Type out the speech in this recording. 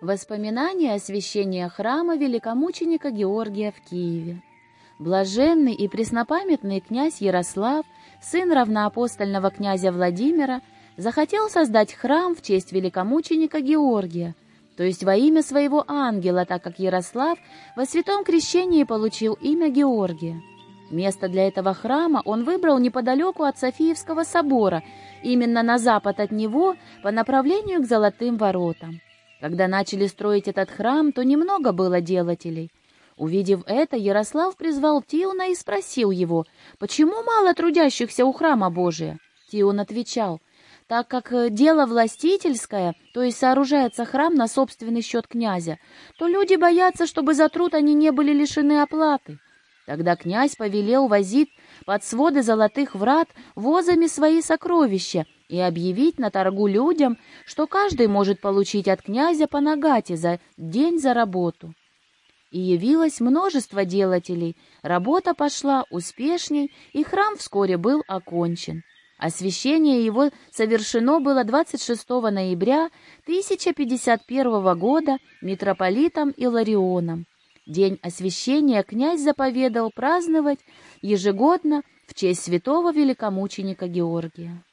Воспоминания освящения храма великомученика Георгия в Киеве. Блаженный и преснопамятный князь Ярослав, сын равноапостольного князя Владимира, захотел создать храм в честь великомученика Георгия, то есть во имя своего ангела, так как Ярослав во святом крещении получил имя Георгия. Место для этого храма он выбрал неподалеку от Софиевского собора, именно на запад от него, по направлению к Золотым воротам. Когда начали строить этот храм, то немного было делателей. Увидев это, Ярослав призвал Тиуна и спросил его, почему мало трудящихся у храма Божия? Тиун отвечал, так как э, дело властительское, то есть сооружается храм на собственный счет князя, то люди боятся, чтобы за труд они не были лишены оплаты. Тогда князь повелел возить под своды золотых врат возами свои сокровища и объявить на торгу людям, что каждый может получить от князя по нагате за день за работу. И явилось множество делателей, работа пошла успешней, и храм вскоре был окончен. Освящение его совершено было 26 ноября 1051 года митрополитом Иларионом. День освящения князь заповедал праздновать ежегодно в честь святого великомученика Георгия.